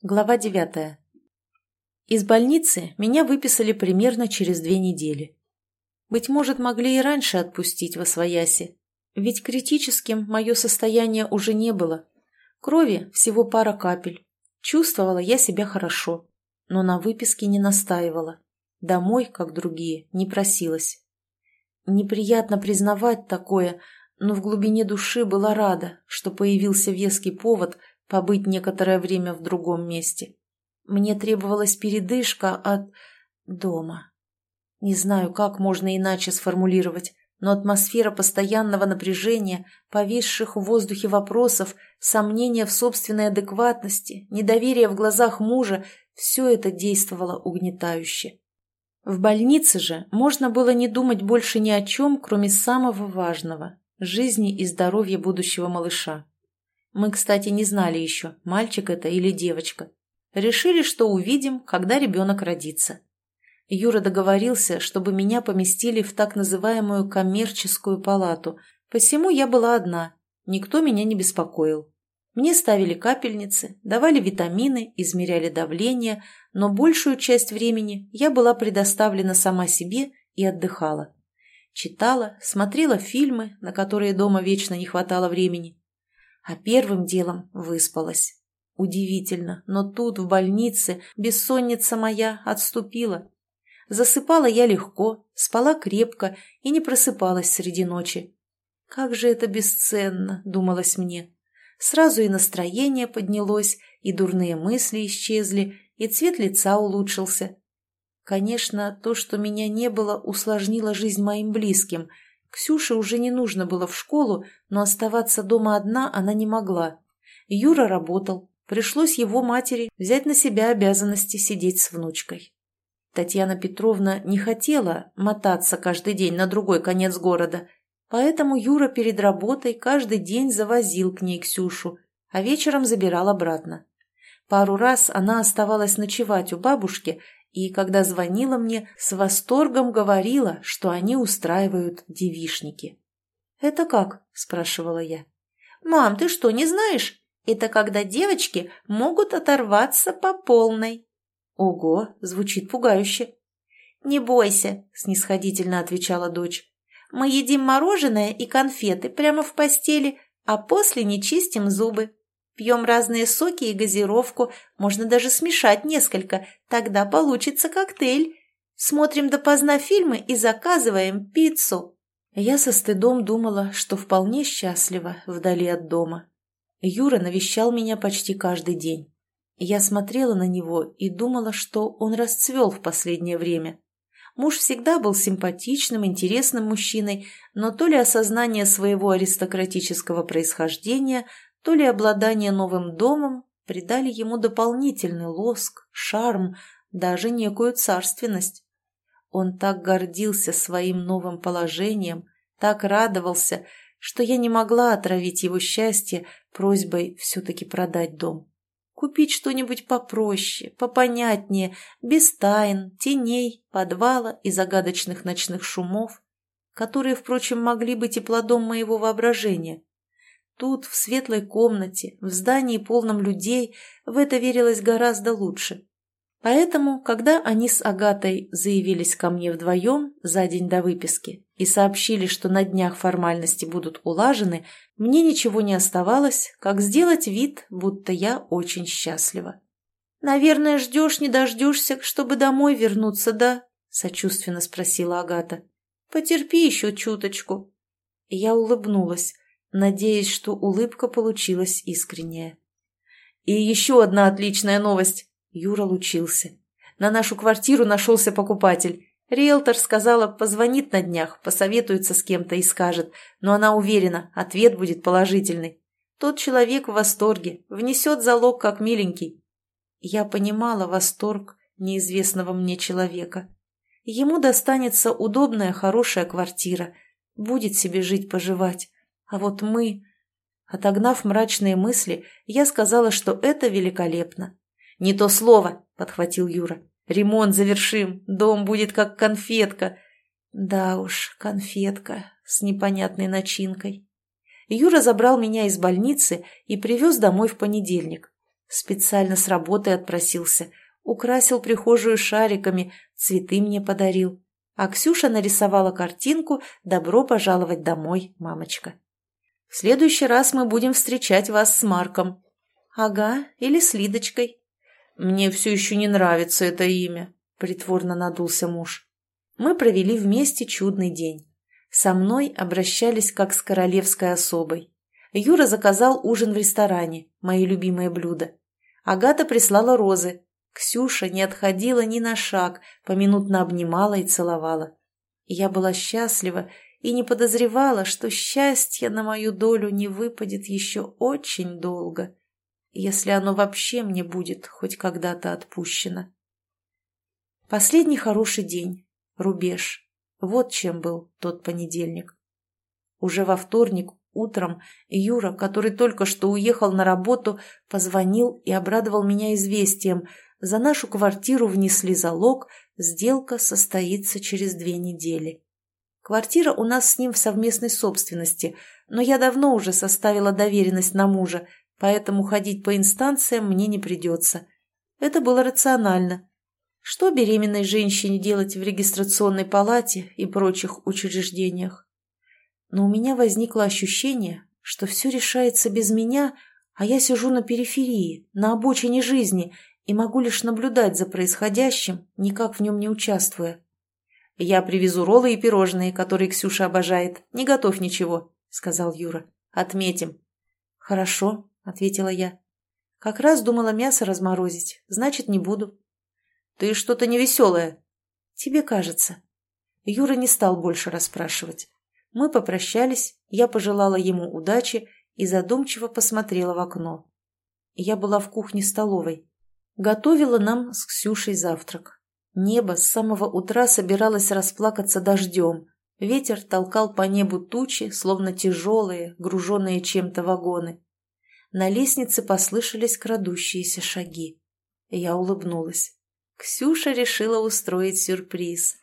Глава девятая. Из больницы меня выписали примерно через две недели. Быть может, могли и раньше отпустить во свояси, ведь критическим мое состояние уже не было. Крови всего пара капель. Чувствовала я себя хорошо, но на выписке не настаивала. Домой, как другие, не просилась. Неприятно признавать такое, но в глубине души была рада, что появился веский повод – побыть некоторое время в другом месте. Мне требовалась передышка от... дома. Не знаю, как можно иначе сформулировать, но атмосфера постоянного напряжения, повисших в воздухе вопросов, сомнения в собственной адекватности, недоверие в глазах мужа – все это действовало угнетающе. В больнице же можно было не думать больше ни о чем, кроме самого важного – жизни и здоровья будущего малыша. Мы, кстати, не знали еще, мальчик это или девочка. Решили, что увидим, когда ребенок родится. Юра договорился, чтобы меня поместили в так называемую коммерческую палату, посему я была одна, никто меня не беспокоил. Мне ставили капельницы, давали витамины, измеряли давление, но большую часть времени я была предоставлена сама себе и отдыхала. Читала, смотрела фильмы, на которые дома вечно не хватало времени, а первым делом выспалась. Удивительно, но тут, в больнице, бессонница моя отступила. Засыпала я легко, спала крепко и не просыпалась среди ночи. Как же это бесценно, думалось мне. Сразу и настроение поднялось, и дурные мысли исчезли, и цвет лица улучшился. Конечно, то, что меня не было, усложнило жизнь моим близким – Ксюше уже не нужно было в школу, но оставаться дома одна она не могла. Юра работал, пришлось его матери взять на себя обязанности сидеть с внучкой. Татьяна Петровна не хотела мотаться каждый день на другой конец города, поэтому Юра перед работой каждый день завозил к ней Ксюшу, а вечером забирал обратно. Пару раз она оставалась ночевать у бабушки и, когда звонила мне, с восторгом говорила, что они устраивают девишники. «Это как?» – спрашивала я. «Мам, ты что, не знаешь? Это когда девочки могут оторваться по полной». «Ого, звучит пугающе». «Не бойся», – снисходительно отвечала дочь. «Мы едим мороженое и конфеты прямо в постели, а после не чистим зубы. Пьем разные соки и газировку, можно даже смешать несколько, тогда получится коктейль. Смотрим допоздна фильмы и заказываем пиццу. Я со стыдом думала, что вполне счастлива вдали от дома. Юра навещал меня почти каждый день. Я смотрела на него и думала, что он расцвел в последнее время. Муж всегда был симпатичным, интересным мужчиной, но то ли осознание своего аристократического происхождения, то ли обладание новым домом придали ему дополнительный лоск, шарм, даже некую царственность. Он так гордился своим новым положением, так радовался, что я не могла отравить его счастье просьбой все-таки продать дом. Купить что-нибудь попроще, попонятнее, без тайн, теней, подвала и загадочных ночных шумов, которые, впрочем, могли быть и плодом моего воображения. Тут, в светлой комнате, в здании полном людей, в это верилось гораздо лучше. Поэтому, когда они с Агатой заявились ко мне вдвоем за день до выписки и сообщили, что на днях формальности будут улажены, мне ничего не оставалось, как сделать вид, будто я очень счастлива. «Наверное, ждешь, не дождешься, чтобы домой вернуться, да?» – сочувственно спросила Агата. «Потерпи еще чуточку». Я улыбнулась, надеясь, что улыбка получилась искренняя. «И еще одна отличная новость!» Юра лучился. «На нашу квартиру нашелся покупатель. Риэлтор сказала, позвонит на днях, посоветуется с кем-то и скажет, но она уверена, ответ будет положительный. Тот человек в восторге, внесет залог как миленький». Я понимала восторг неизвестного мне человека. Ему достанется удобная, хорошая квартира, будет себе жить-поживать. А вот мы... Отогнав мрачные мысли, я сказала, что это великолепно. «Не то слово!» — подхватил Юра. «Ремонт завершим, дом будет как конфетка». Да уж, конфетка с непонятной начинкой. Юра забрал меня из больницы и привез домой в понедельник. Специально с работы отпросился. Украсил прихожую шариками, цветы мне подарил. А Ксюша нарисовала картинку «Добро пожаловать домой, мамочка». В следующий раз мы будем встречать вас с Марком. Ага, или с Лидочкой. Мне все еще не нравится это имя, притворно надулся муж. Мы провели вместе чудный день. Со мной обращались как с королевской особой. Юра заказал ужин в ресторане, мои любимые блюда. Агата прислала розы. Ксюша не отходила ни на шаг, поминутно обнимала и целовала. Я была счастлива и не подозревала, что счастье на мою долю не выпадет еще очень долго, если оно вообще мне будет хоть когда-то отпущено. Последний хороший день. Рубеж. Вот чем был тот понедельник. Уже во вторник утром Юра, который только что уехал на работу, позвонил и обрадовал меня известием. За нашу квартиру внесли залог, сделка состоится через две недели. Квартира у нас с ним в совместной собственности, но я давно уже составила доверенность на мужа, поэтому ходить по инстанциям мне не придется. Это было рационально. Что беременной женщине делать в регистрационной палате и прочих учреждениях? Но у меня возникло ощущение, что все решается без меня, а я сижу на периферии, на обочине жизни и могу лишь наблюдать за происходящим, никак в нем не участвуя. «Я привезу роллы и пирожные, которые Ксюша обожает. Не готовь ничего», — сказал Юра. «Отметим». «Хорошо», — ответила я. «Как раз думала мясо разморозить, значит, не буду». «Ты что-то невеселая». «Тебе кажется». Юра не стал больше расспрашивать. Мы попрощались, я пожелала ему удачи и задумчиво посмотрела в окно. Я была в кухне-столовой. Готовила нам с Ксюшей завтрак. Небо с самого утра собиралось расплакаться дождем. Ветер толкал по небу тучи, словно тяжелые, груженные чем-то вагоны. На лестнице послышались крадущиеся шаги. Я улыбнулась. Ксюша решила устроить сюрприз.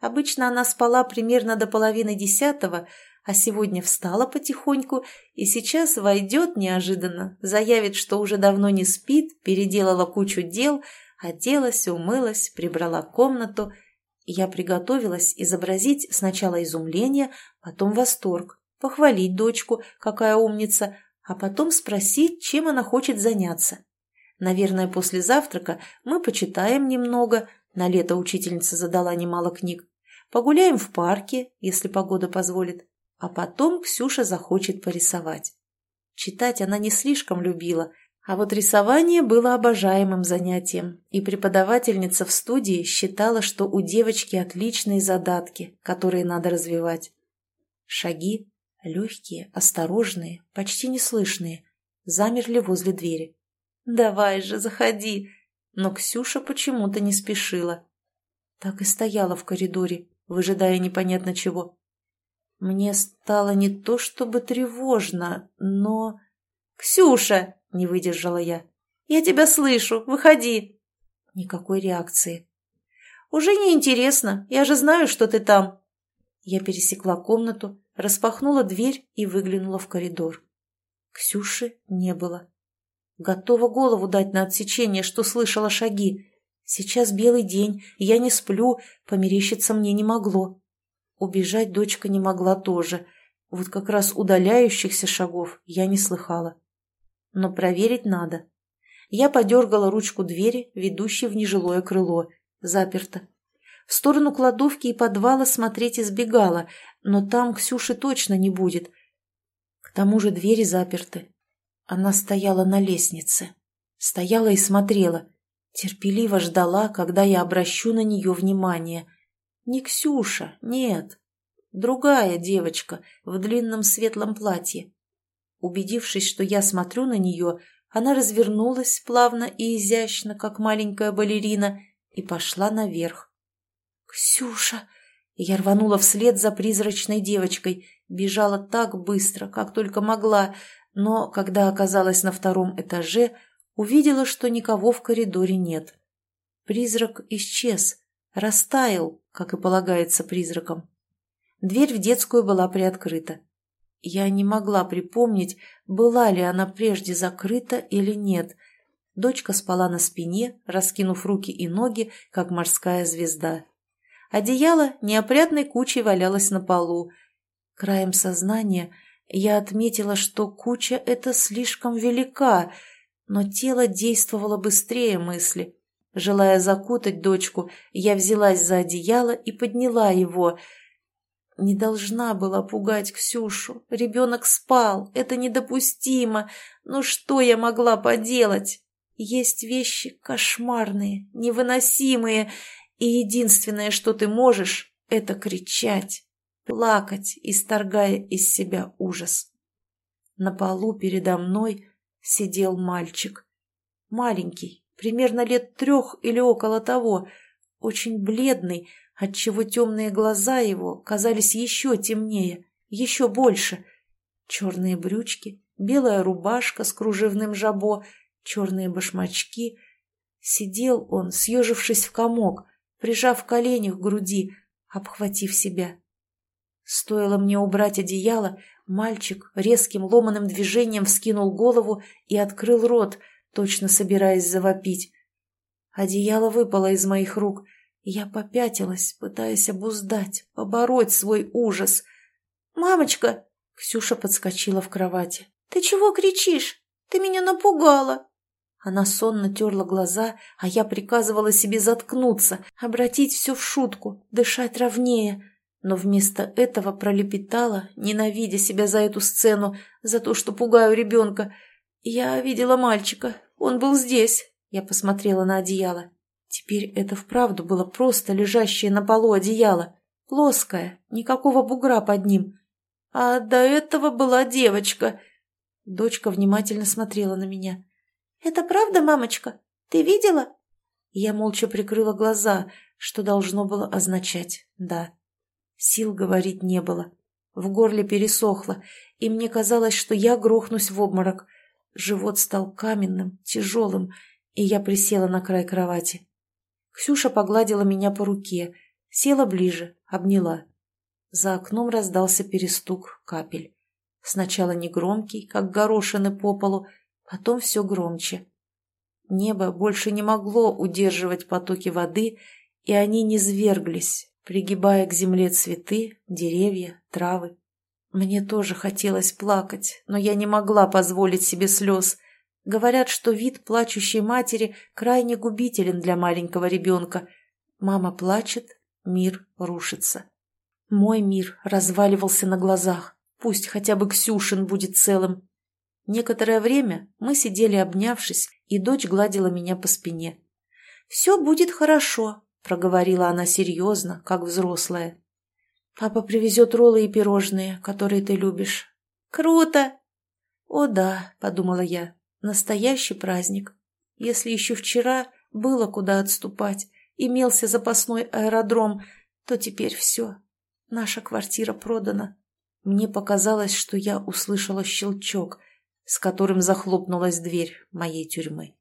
Обычно она спала примерно до половины десятого, а сегодня встала потихоньку и сейчас войдет неожиданно, заявит, что уже давно не спит, переделала кучу дел, оделась, умылась, прибрала комнату. Я приготовилась изобразить сначала изумление, потом восторг, похвалить дочку, какая умница, а потом спросить, чем она хочет заняться. Наверное, после завтрака мы почитаем немного, на лето учительница задала немало книг, погуляем в парке, если погода позволит, а потом Ксюша захочет порисовать. Читать она не слишком любила, а вот рисование было обожаемым занятием, и преподавательница в студии считала, что у девочки отличные задатки, которые надо развивать. Шаги, легкие, осторожные, почти неслышные, замерли возле двери. «Давай же, заходи!» Но Ксюша почему-то не спешила. Так и стояла в коридоре, выжидая непонятно чего. Мне стало не то чтобы тревожно, но... «Ксюша!» — не выдержала я. «Я тебя слышу! Выходи!» Никакой реакции. «Уже не интересно. Я же знаю, что ты там!» Я пересекла комнату, распахнула дверь и выглянула в коридор. Ксюши не было. Готова голову дать на отсечение, что слышала шаги. Сейчас белый день, я не сплю, померещиться мне не могло. Убежать дочка не могла тоже. Вот как раз удаляющихся шагов я не слыхала. Но проверить надо. Я подергала ручку двери, ведущей в нежилое крыло. Заперто. В сторону кладовки и подвала смотреть избегала, но там Ксюши точно не будет. К тому же двери заперты. Она стояла на лестнице. Стояла и смотрела. Терпеливо ждала, когда я обращу на нее внимание. Не Ксюша, нет. Другая девочка в длинном светлом платье. Убедившись, что я смотрю на нее, она развернулась плавно и изящно, как маленькая балерина, и пошла наверх. «Ксюша!» Я рванула вслед за призрачной девочкой, бежала так быстро, как только могла, но, когда оказалась на втором этаже, увидела, что никого в коридоре нет. Призрак исчез, растаял, как и полагается призракам. Дверь в детскую была приоткрыта. Я не могла припомнить, была ли она прежде закрыта или нет. Дочка спала на спине, раскинув руки и ноги, как морская звезда. Одеяло неопрятной кучей валялось на полу. Краем сознания я отметила, что куча эта слишком велика, но тело действовало быстрее мысли. Желая закутать дочку, я взялась за одеяло и подняла его. Не должна была пугать Ксюшу. Ребенок спал. Это недопустимо. Но что я могла поделать? Есть вещи кошмарные, невыносимые, и единственное, что ты можешь, это кричать, плакать, исторгая из себя ужас. На полу передо мной сидел мальчик. Маленький, примерно лет трех или около того, очень бледный, отчего темные глаза его казались еще темнее, еще больше. Черные брючки, белая рубашка с кружевным жабо, черные башмачки. Сидел он, съежившись в комок, прижав колени к груди, обхватив себя. Стоило мне убрать одеяло, мальчик резким ломаным движением вскинул голову и открыл рот — точно собираясь завопить. Одеяло выпало из моих рук, я попятилась, пытаясь обуздать, побороть свой ужас. «Мамочка!» — Ксюша подскочила в кровати. «Ты чего кричишь? Ты меня напугала!» Она сонно терла глаза, а я приказывала себе заткнуться, обратить все в шутку, дышать ровнее. Но вместо этого пролепетала, ненавидя себя за эту сцену, за то, что пугаю ребенка — «Я видела мальчика. Он был здесь». Я посмотрела на одеяло. Теперь это вправду было просто лежащее на полу одеяло. Плоское, никакого бугра под ним. А до этого была девочка. Дочка внимательно смотрела на меня. «Это правда, мамочка? Ты видела?» Я молча прикрыла глаза, что должно было означать «да». Сил говорить не было. В горле пересохло, и мне казалось, что я грохнусь в обморок – Живот стал каменным, тяжелым, и я присела на край кровати. Ксюша погладила меня по руке, села ближе, обняла. За окном раздался перестук капель. Сначала негромкий, как горошины по полу, потом все громче. Небо больше не могло удерживать потоки воды, и они низверглись, пригибая к земле цветы, деревья, травы. Мне тоже хотелось плакать, но я не могла позволить себе слез. Говорят, что вид плачущей матери крайне губителен для маленького ребенка. Мама плачет, мир рушится. Мой мир разваливался на глазах. Пусть хотя бы Ксюшин будет целым. Некоторое время мы сидели обнявшись, и дочь гладила меня по спине. «Все будет хорошо», — проговорила она серьезно, как взрослая. Папа привезет роллы и пирожные, которые ты любишь. Круто! О да, подумала я, настоящий праздник. Если еще вчера было куда отступать, имелся запасной аэродром, то теперь все. Наша квартира продана. Мне показалось, что я услышала щелчок, с которым захлопнулась дверь моей тюрьмы.